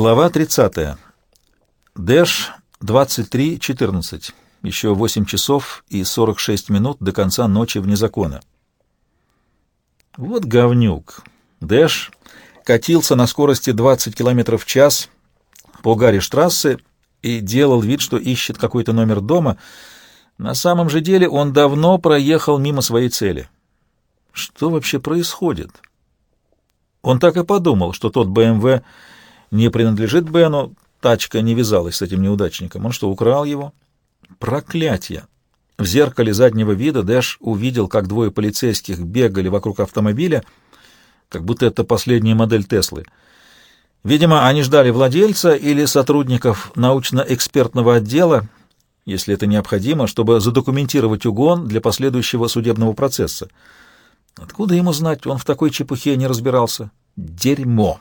Глава 30. Дэш 23.14. Еще 8 часов и 46 минут до конца ночи вне закона. Вот говнюк. Дэш катился на скорости 20 км в час по Гарри-штрассе и делал вид, что ищет какой-то номер дома. На самом же деле он давно проехал мимо своей цели. Что вообще происходит? Он так и подумал, что тот БМВ не принадлежит Бену, тачка не вязалась с этим неудачником. Он что, украл его? Проклятье! В зеркале заднего вида Дэш увидел, как двое полицейских бегали вокруг автомобиля, как будто это последняя модель Теслы. Видимо, они ждали владельца или сотрудников научно-экспертного отдела, если это необходимо, чтобы задокументировать угон для последующего судебного процесса. Откуда ему знать, он в такой чепухе не разбирался? Дерьмо!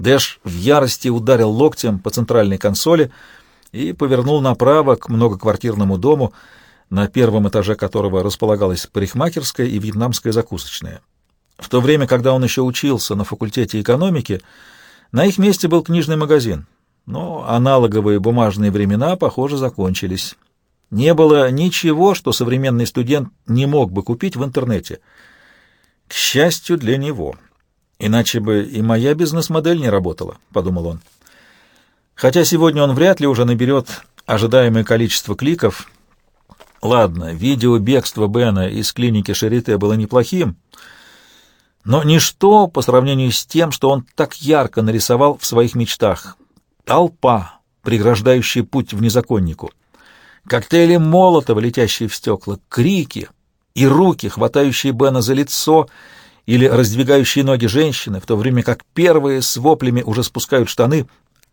Дэш в ярости ударил локтем по центральной консоли и повернул направо к многоквартирному дому, на первом этаже которого располагалась парикмахерская и вьетнамская закусочная. В то время, когда он еще учился на факультете экономики, на их месте был книжный магазин, но аналоговые бумажные времена, похоже, закончились. Не было ничего, что современный студент не мог бы купить в интернете. К счастью для него — Иначе бы и моя бизнес-модель не работала, — подумал он. Хотя сегодня он вряд ли уже наберет ожидаемое количество кликов. Ладно, видео бегства Бена из клиники Шарите было неплохим, но ничто по сравнению с тем, что он так ярко нарисовал в своих мечтах. Толпа, преграждающая путь в незаконнику, коктейли Молотова, летящие в стекла, крики и руки, хватающие Бена за лицо — или раздвигающие ноги женщины, в то время как первые с воплями уже спускают штаны,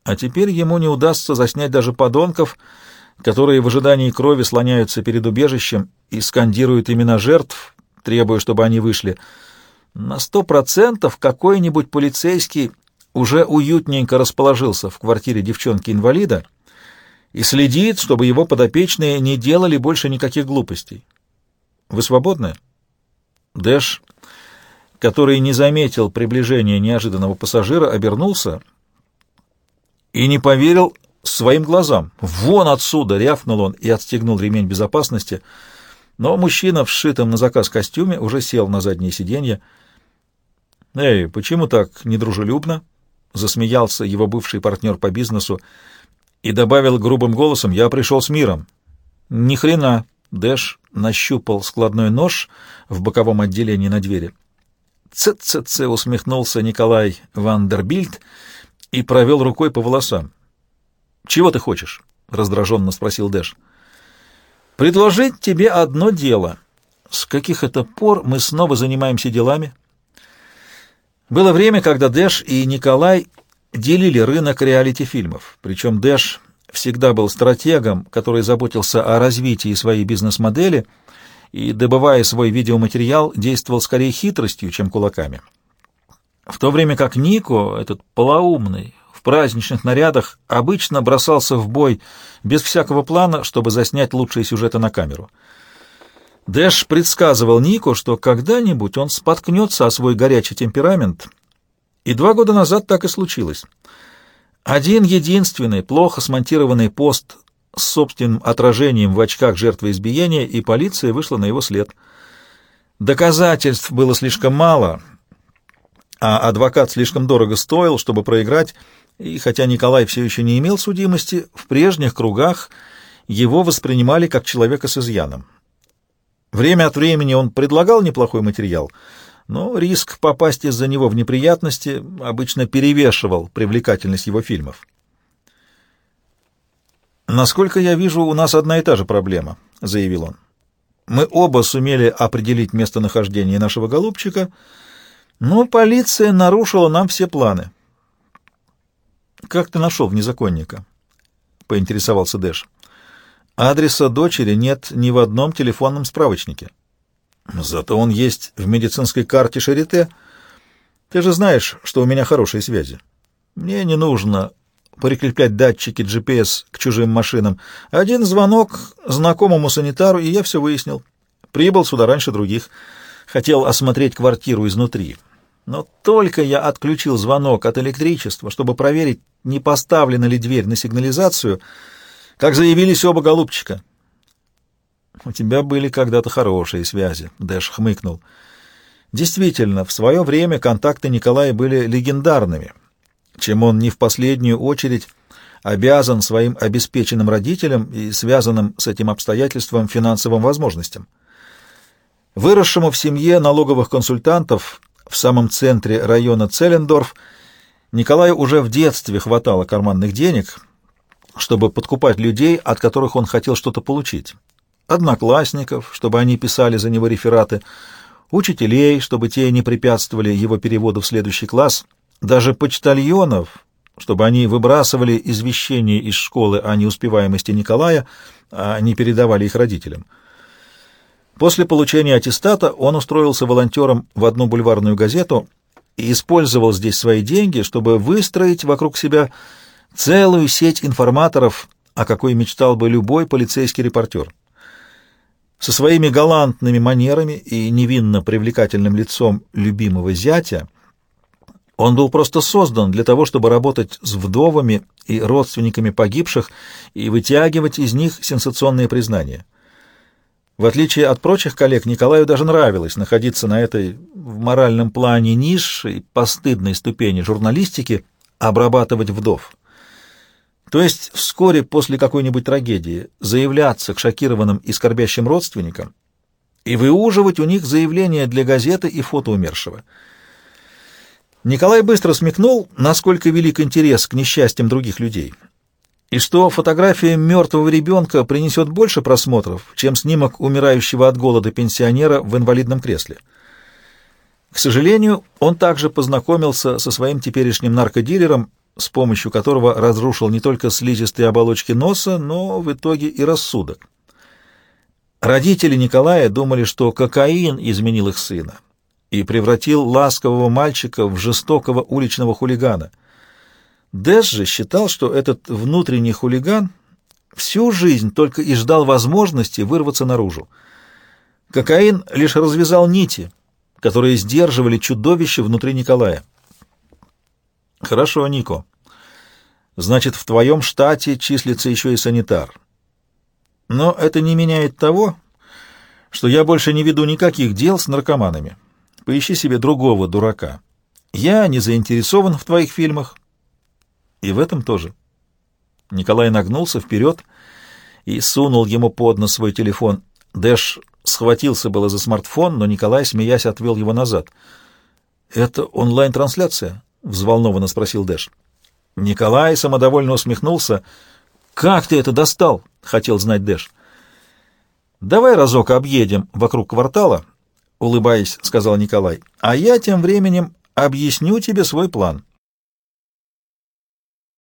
а теперь ему не удастся заснять даже подонков, которые в ожидании крови слоняются перед убежищем и скандируют имена жертв, требуя, чтобы они вышли. На сто процентов какой-нибудь полицейский уже уютненько расположился в квартире девчонки-инвалида и следит, чтобы его подопечные не делали больше никаких глупостей. Вы свободны? Дэш который не заметил приближения неожиданного пассажира, обернулся и не поверил своим глазам. «Вон отсюда!» — рявкнул он и отстегнул ремень безопасности. Но мужчина в сшитом на заказ костюме уже сел на заднее сиденье. «Эй, почему так недружелюбно?» — засмеялся его бывший партнер по бизнесу и добавил грубым голосом «Я пришел с миром». «Ни хрена!» — Дэш нащупал складной нож в боковом отделении на двери. «Ц-ц-ц!» — усмехнулся Николай Вандербильд и провел рукой по волосам. «Чего ты хочешь?» — раздраженно спросил Дэш. «Предложить тебе одно дело. С каких это пор мы снова занимаемся делами?» Было время, когда Дэш и Николай делили рынок реалити-фильмов. Причем Дэш всегда был стратегом, который заботился о развитии своей бизнес-модели — и, добывая свой видеоматериал, действовал скорее хитростью, чем кулаками. В то время как Нико, этот полоумный, в праздничных нарядах, обычно бросался в бой без всякого плана, чтобы заснять лучшие сюжеты на камеру. Дэш предсказывал Нико, что когда-нибудь он споткнется о свой горячий темперамент, и два года назад так и случилось. Один единственный, плохо смонтированный пост с собственным отражением в очках жертвы избиения, и полиция вышла на его след. Доказательств было слишком мало, а адвокат слишком дорого стоил, чтобы проиграть, и хотя Николай все еще не имел судимости, в прежних кругах его воспринимали как человека с изъяном. Время от времени он предлагал неплохой материал, но риск попасть из-за него в неприятности обычно перевешивал привлекательность его фильмов. «Насколько я вижу, у нас одна и та же проблема», — заявил он. «Мы оба сумели определить местонахождение нашего голубчика, но полиция нарушила нам все планы». «Как ты нашел внезаконника?» — поинтересовался Дэш. «Адреса дочери нет ни в одном телефонном справочнике. Зато он есть в медицинской карте Шарите. Ты же знаешь, что у меня хорошие связи. Мне не нужно прикреплять датчики GPS к чужим машинам. Один звонок знакомому санитару, и я все выяснил. Прибыл сюда раньше других. Хотел осмотреть квартиру изнутри. Но только я отключил звонок от электричества, чтобы проверить, не поставлена ли дверь на сигнализацию, как заявились оба голубчика. «У тебя были когда-то хорошие связи», — Дэш хмыкнул. Действительно, в свое время контакты Николая были легендарными, чем он не в последнюю очередь обязан своим обеспеченным родителям и связанным с этим обстоятельством финансовым возможностям. Выросшему в семье налоговых консультантов в самом центре района Целлендорф Николаю уже в детстве хватало карманных денег, чтобы подкупать людей, от которых он хотел что-то получить. Одноклассников, чтобы они писали за него рефераты, учителей, чтобы те не препятствовали его переводу в следующий класс, даже почтальонов, чтобы они выбрасывали извещения из школы о неуспеваемости Николая, а не передавали их родителям. После получения аттестата он устроился волонтером в одну бульварную газету и использовал здесь свои деньги, чтобы выстроить вокруг себя целую сеть информаторов, о какой мечтал бы любой полицейский репортер. Со своими галантными манерами и невинно привлекательным лицом любимого зятя он был просто создан для того, чтобы работать с вдовами и родственниками погибших и вытягивать из них сенсационные признания. В отличие от прочих коллег, Николаю даже нравилось находиться на этой в моральном плане низшей, постыдной ступени журналистики, обрабатывать вдов. То есть вскоре после какой-нибудь трагедии заявляться к шокированным и скорбящим родственникам и выуживать у них заявления для газеты и фото умершего. Николай быстро смекнул, насколько велик интерес к несчастьям других людей, и что фотография мертвого ребенка принесет больше просмотров, чем снимок умирающего от голода пенсионера в инвалидном кресле. К сожалению, он также познакомился со своим теперешним наркодилером с помощью которого разрушил не только слизистые оболочки носа, но в итоге и рассудок. Родители Николая думали, что кокаин изменил их сына и превратил ласкового мальчика в жестокого уличного хулигана. Дэш же считал, что этот внутренний хулиган всю жизнь только и ждал возможности вырваться наружу. Кокаин лишь развязал нити, которые сдерживали чудовище внутри Николая. Хорошо, Нико. Значит, в твоем штате числится еще и санитар. Но это не меняет того, что я больше не веду никаких дел с наркоманами. Поищи себе другого дурака. Я не заинтересован в твоих фильмах. И в этом тоже. Николай нагнулся вперед и сунул ему под нос свой телефон. Дэш схватился было за смартфон, но Николай, смеясь, отвел его назад. «Это онлайн-трансляция?» — взволнованно спросил Дэш. Николай самодовольно усмехнулся. «Как ты это достал?» — хотел знать Дэш. «Давай разок объедем вокруг квартала», — улыбаясь, сказал Николай. «А я тем временем объясню тебе свой план».